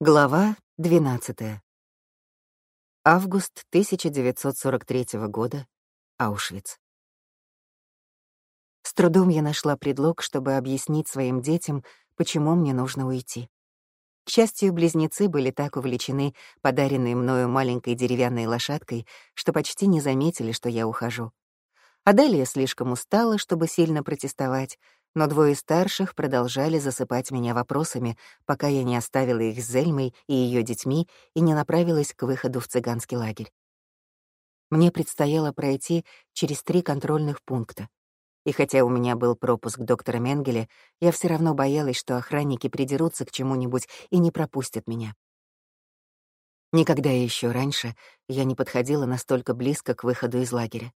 Глава 12. Август 1943 года. Аушвиц. С трудом я нашла предлог, чтобы объяснить своим детям, почему мне нужно уйти. К счастью, близнецы были так увлечены подаренной мною маленькой деревянной лошадкой, что почти не заметили, что я ухожу. А далее слишком устала, чтобы сильно протестовать — но двое старших продолжали засыпать меня вопросами, пока я не оставила их с Зельмой и ее детьми и не направилась к выходу в цыганский лагерь. Мне предстояло пройти через три контрольных пункта. И хотя у меня был пропуск доктора Менгеле, я все равно боялась, что охранники придерутся к чему-нибудь и не пропустят меня. Никогда еще раньше я не подходила настолько близко к выходу из лагеря.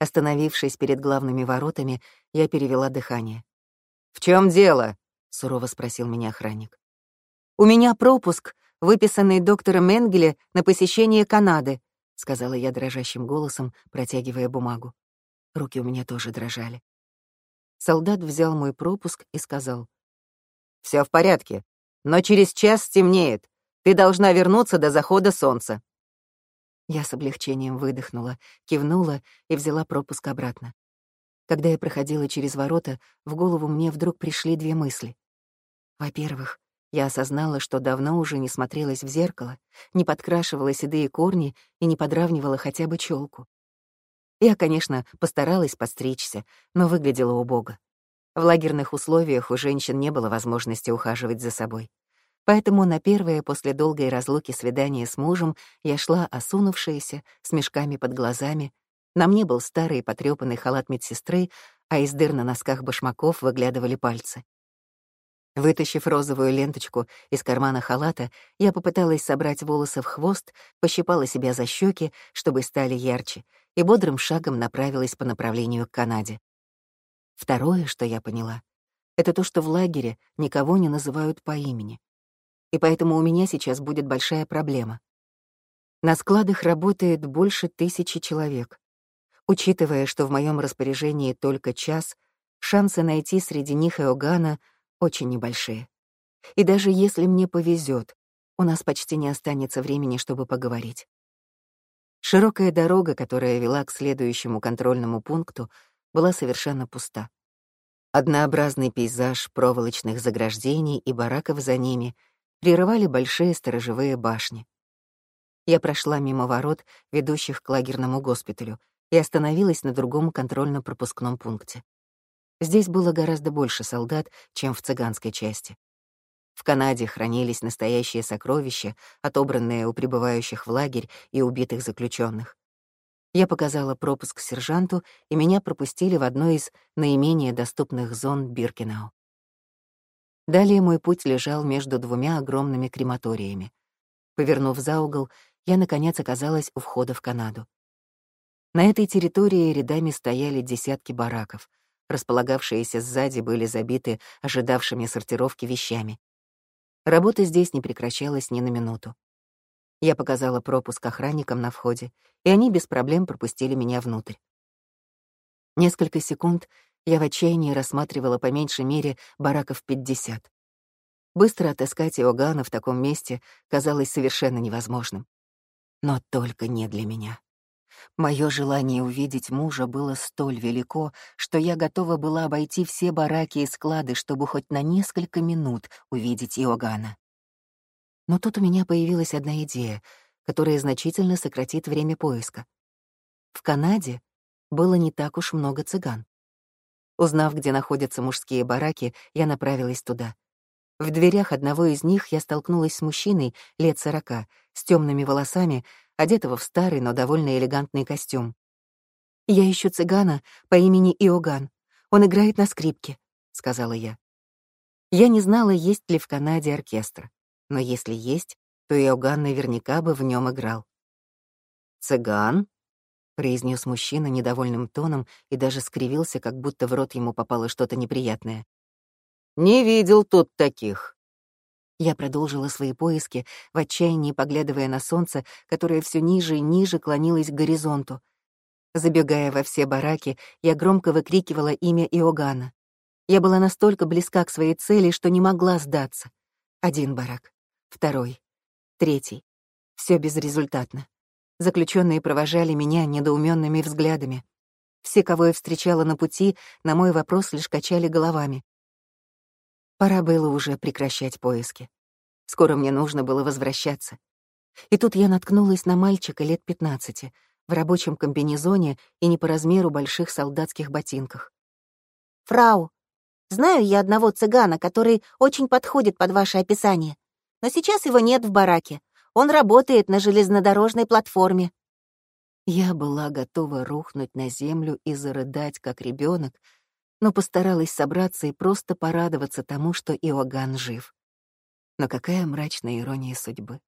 Остановившись перед главными воротами, я перевела дыхание. «В чем дело?» — сурово спросил меня охранник. «У меня пропуск, выписанный доктором Энгеле на посещение Канады», — сказала я дрожащим голосом, протягивая бумагу. Руки у меня тоже дрожали. Солдат взял мой пропуск и сказал. «Все в порядке, но через час стемнеет. Ты должна вернуться до захода солнца». Я с облегчением выдохнула, кивнула и взяла пропуск обратно. Когда я проходила через ворота, в голову мне вдруг пришли две мысли. Во-первых, я осознала, что давно уже не смотрелась в зеркало, не подкрашивала седые корни и не подравнивала хотя бы челку. Я, конечно, постаралась постричься, но выглядела убого. В лагерных условиях у женщин не было возможности ухаживать за собой. Поэтому на первое после долгой разлуки свидание с мужем я шла осунувшаяся, с мешками под глазами. На мне был старый потрёпанный халат медсестры, а из дыр на носках башмаков выглядывали пальцы. Вытащив розовую ленточку из кармана халата, я попыталась собрать волосы в хвост, пощипала себя за щеки, чтобы стали ярче, и бодрым шагом направилась по направлению к Канаде. Второе, что я поняла, это то, что в лагере никого не называют по имени и поэтому у меня сейчас будет большая проблема. На складах работает больше тысячи человек. Учитывая, что в моем распоряжении только час, шансы найти среди них Эогана очень небольшие. И даже если мне повезет, у нас почти не останется времени, чтобы поговорить. Широкая дорога, которая вела к следующему контрольному пункту, была совершенно пуста. Однообразный пейзаж проволочных заграждений и бараков за ними — прерывали большие сторожевые башни. Я прошла мимо ворот, ведущих к лагерному госпиталю, и остановилась на другом контрольно-пропускном пункте. Здесь было гораздо больше солдат, чем в цыганской части. В Канаде хранились настоящие сокровища, отобранные у прибывающих в лагерь и убитых заключенных. Я показала пропуск сержанту, и меня пропустили в одной из наименее доступных зон Биркинау. Далее мой путь лежал между двумя огромными крематориями. Повернув за угол, я, наконец, оказалась у входа в Канаду. На этой территории рядами стояли десятки бараков. Располагавшиеся сзади были забиты ожидавшими сортировки вещами. Работа здесь не прекращалась ни на минуту. Я показала пропуск охранникам на входе, и они без проблем пропустили меня внутрь. Несколько секунд я в отчаянии рассматривала по меньшей мере бараков 50. Быстро отыскать Иоганна в таком месте казалось совершенно невозможным. Но только не для меня. Мое желание увидеть мужа было столь велико, что я готова была обойти все бараки и склады, чтобы хоть на несколько минут увидеть Иоганна. Но тут у меня появилась одна идея, которая значительно сократит время поиска. В Канаде было не так уж много цыган. Узнав, где находятся мужские бараки, я направилась туда. В дверях одного из них я столкнулась с мужчиной лет сорока, с темными волосами, одетого в старый, но довольно элегантный костюм. «Я ищу цыгана по имени Иоган. Он играет на скрипке», — сказала я. Я не знала, есть ли в Канаде оркестр, но если есть, то Иоган наверняка бы в нем играл. «Цыган?» произнес мужчина недовольным тоном и даже скривился, как будто в рот ему попало что-то неприятное. «Не видел тут таких». Я продолжила свои поиски, в отчаянии поглядывая на солнце, которое все ниже и ниже клонилось к горизонту. Забегая во все бараки, я громко выкрикивала имя Иоганна. Я была настолько близка к своей цели, что не могла сдаться. Один барак, второй, третий. Все безрезультатно. Заключенные провожали меня недоуменными взглядами. Все, кого я встречала на пути, на мой вопрос лишь качали головами. Пора было уже прекращать поиски. Скоро мне нужно было возвращаться. И тут я наткнулась на мальчика лет 15 в рабочем комбинезоне и не по размеру больших солдатских ботинках. «Фрау, знаю я одного цыгана, который очень подходит под ваше описание, но сейчас его нет в бараке. Он работает на железнодорожной платформе». Я была готова рухнуть на землю и зарыдать, как ребенок, но постаралась собраться и просто порадоваться тому, что Иоганн жив. Но какая мрачная ирония судьбы.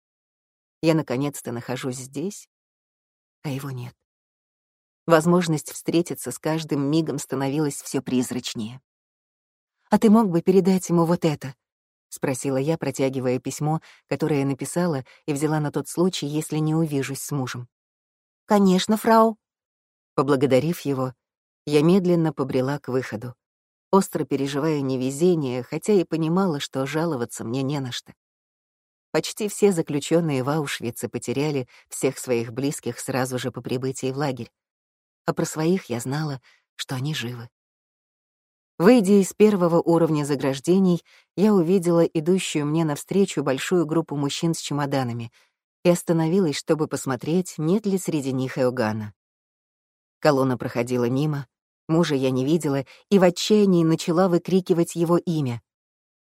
Я наконец-то нахожусь здесь, а его нет. Возможность встретиться с каждым мигом становилась все призрачнее. «А ты мог бы передать ему вот это?» — спросила я, протягивая письмо, которое написала и взяла на тот случай, если не увижусь с мужем. «Конечно, фрау». Поблагодарив его, я медленно побрела к выходу, остро переживая невезение, хотя и понимала, что жаловаться мне не на что. Почти все заключенные в Аушвице потеряли всех своих близких сразу же по прибытии в лагерь. А про своих я знала, что они живы. Выйдя из первого уровня заграждений, я увидела идущую мне навстречу большую группу мужчин с чемоданами и остановилась, чтобы посмотреть, нет ли среди них Эогана. Колонна проходила мимо, мужа я не видела и в отчаянии начала выкрикивать его имя.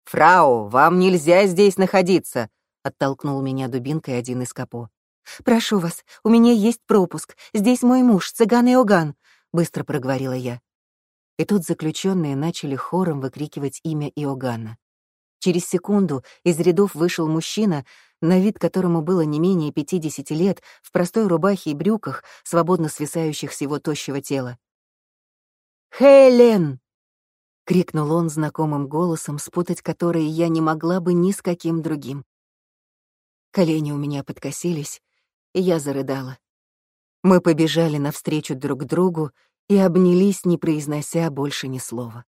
«Фрау, вам нельзя здесь находиться!» — оттолкнул меня дубинкой один из капо. «Прошу вас, у меня есть пропуск. Здесь мой муж, цыган Иоган», — быстро проговорила я. И тут заключенные начали хором выкрикивать имя Иоганна. Через секунду из рядов вышел мужчина, на вид которому было не менее 50 лет, в простой рубахе и брюках, свободно свисающих с его тощего тела. «Хелен!» — крикнул он знакомым голосом, спутать который я не могла бы ни с каким другим. Колени у меня подкосились, и я зарыдала. Мы побежали навстречу друг другу, и обнялись, не произнося больше ни слова.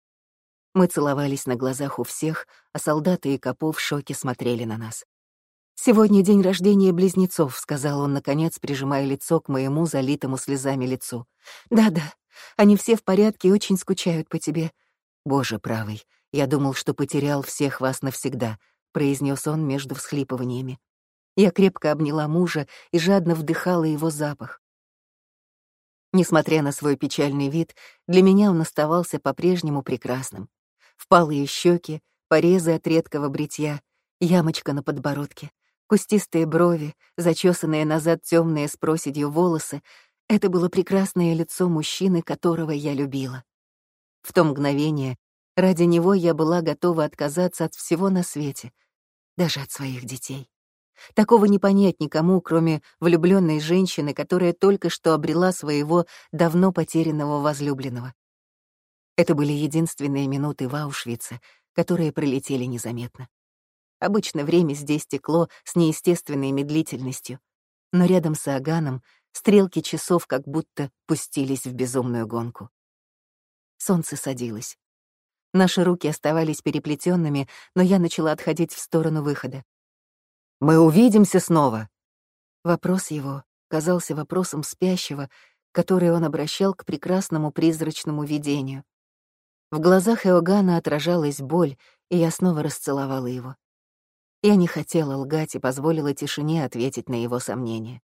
Мы целовались на глазах у всех, а солдаты и копов в шоке смотрели на нас. «Сегодня день рождения близнецов», — сказал он, наконец, прижимая лицо к моему залитому слезами лицу. «Да-да, они все в порядке и очень скучают по тебе». «Боже правый, я думал, что потерял всех вас навсегда», — произнес он между всхлипываниями. Я крепко обняла мужа и жадно вдыхала его запах. Несмотря на свой печальный вид, для меня он оставался по-прежнему прекрасным. Впалые щеки, порезы от редкого бритья, ямочка на подбородке, кустистые брови, зачесанные назад темные с проседью волосы — это было прекрасное лицо мужчины, которого я любила. В то мгновение ради него я была готова отказаться от всего на свете, даже от своих детей. Такого не понять никому, кроме влюбленной женщины, которая только что обрела своего давно потерянного возлюбленного. Это были единственные минуты в Аушвице, которые пролетели незаметно. Обычно время здесь текло с неестественной медлительностью, но рядом с Аганом стрелки часов как будто пустились в безумную гонку. Солнце садилось. Наши руки оставались переплетенными, но я начала отходить в сторону выхода. Мы увидимся снова. Вопрос его казался вопросом спящего, который он обращал к прекрасному призрачному видению. В глазах Иоганна отражалась боль, и я снова расцеловала его. Я не хотела лгать и позволила тишине ответить на его сомнения.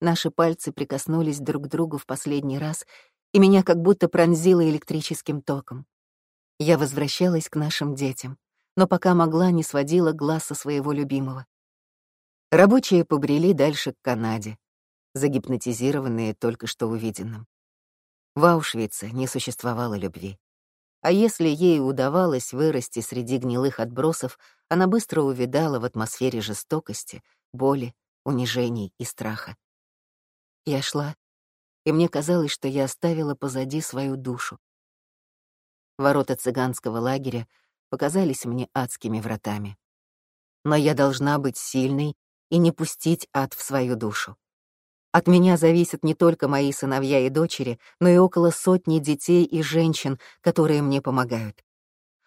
Наши пальцы прикоснулись друг к другу в последний раз, и меня как будто пронзило электрическим током. Я возвращалась к нашим детям но пока могла, не сводила глаз со своего любимого. Рабочие побрели дальше к Канаде, загипнотизированные только что увиденным. В Аушвице не существовало любви. А если ей удавалось вырасти среди гнилых отбросов, она быстро увидала в атмосфере жестокости, боли, унижений и страха. Я шла, и мне казалось, что я оставила позади свою душу. Ворота цыганского лагеря показались мне адскими вратами. Но я должна быть сильной и не пустить ад в свою душу. От меня зависят не только мои сыновья и дочери, но и около сотни детей и женщин, которые мне помогают.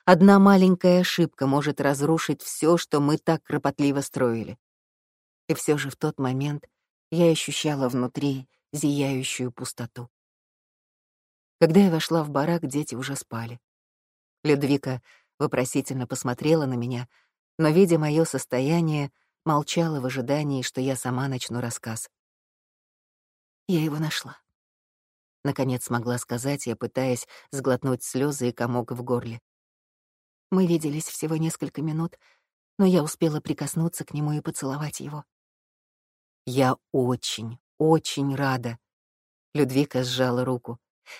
Одна маленькая ошибка может разрушить все, что мы так кропотливо строили. И все же в тот момент я ощущала внутри зияющую пустоту. Когда я вошла в барак, дети уже спали. Людвика вопросительно посмотрела на меня, но, видя мое состояние, молчала в ожидании, что я сама начну рассказ. Я его нашла. Наконец смогла сказать я, пытаясь сглотнуть слезы и комок в горле. Мы виделись всего несколько минут, но я успела прикоснуться к нему и поцеловать его. Я очень, очень рада. Людвика сжала руку.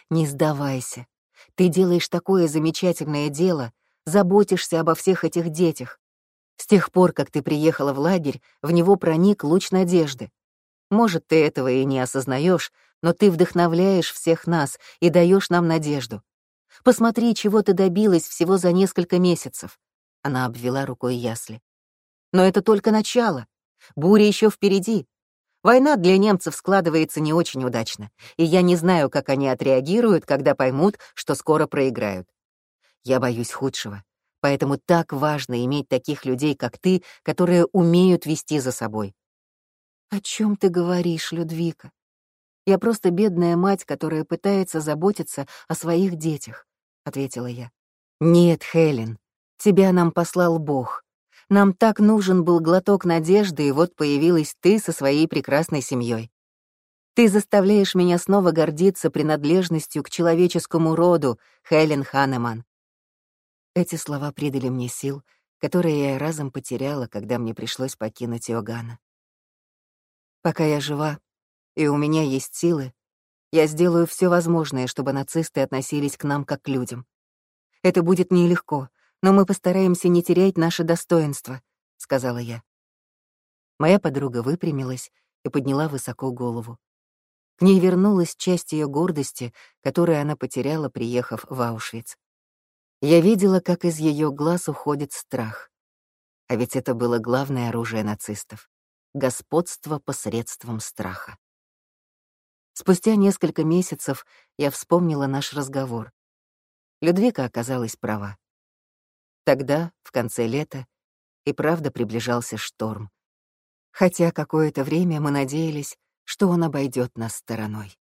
Не сдавайся. Ты делаешь такое замечательное дело, заботишься обо всех этих детях. С тех пор, как ты приехала в лагерь, в него проник луч надежды. Может, ты этого и не осознаешь, но ты вдохновляешь всех нас и даешь нам надежду. Посмотри, чего ты добилась всего за несколько месяцев. Она обвела рукой ясли. Но это только начало. Буря еще впереди. Война для немцев складывается не очень удачно, и я не знаю, как они отреагируют, когда поймут, что скоро проиграют. Я боюсь худшего. Поэтому так важно иметь таких людей, как ты, которые умеют вести за собой. О чем ты говоришь, Людвика? Я просто бедная мать, которая пытается заботиться о своих детях, ответила я. Нет, Хелен, тебя нам послал Бог. Нам так нужен был глоток надежды, и вот появилась ты со своей прекрасной семьей. Ты заставляешь меня снова гордиться принадлежностью к человеческому роду, Хелен Ханеман. Эти слова придали мне сил, которые я разом потеряла, когда мне пришлось покинуть Иоганна. Пока я жива, и у меня есть силы, я сделаю все возможное, чтобы нацисты относились к нам как к людям. Это будет нелегко, но мы постараемся не терять наше достоинство, — сказала я. Моя подруга выпрямилась и подняла высоко голову. К ней вернулась часть ее гордости, которую она потеряла, приехав в Аушвиц. Я видела, как из ее глаз уходит страх. А ведь это было главное оружие нацистов — господство посредством страха. Спустя несколько месяцев я вспомнила наш разговор. Людвика оказалась права. Тогда, в конце лета, и правда приближался шторм. Хотя какое-то время мы надеялись, что он обойдет нас стороной.